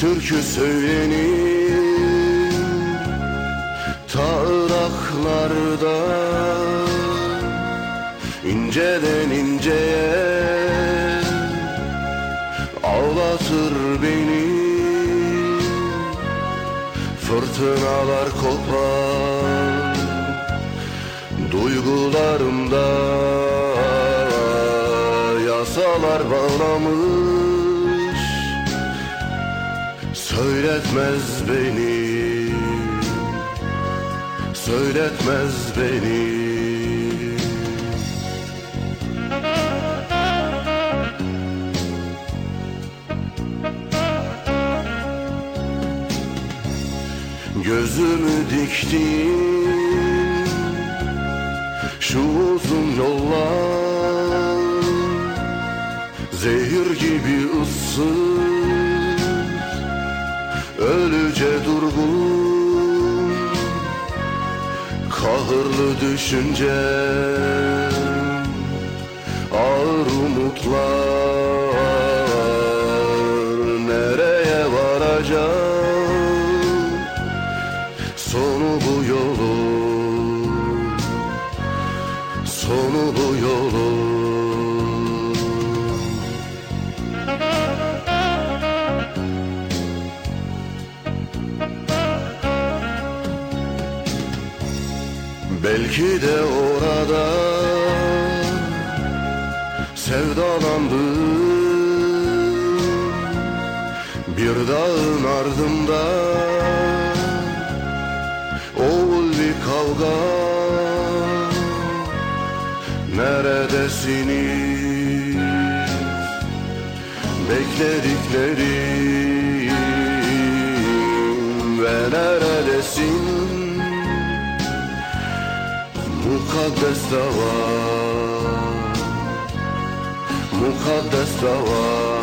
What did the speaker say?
türkü söylenir Tağraklarda inceden inceye Ağlatır beni. Fırtınalar kopar Duygularımda. Yasalar bağlamış Söyletmez beni. Söyletmez beni. Gözümü diktim. Şu uzun yollar Zehir gibi ıssız Ölüce durgun Kahırlı düşünce Ağır umutlar Nereye varacak? Sonu bu yolun Sonu bu yolun Belki de orada sevdalandım Bir dağın ardında Oğul bir kavga. Neredesiniz? Beklediklerim Ve neredesin Mukaddes dava. Mukaddes dava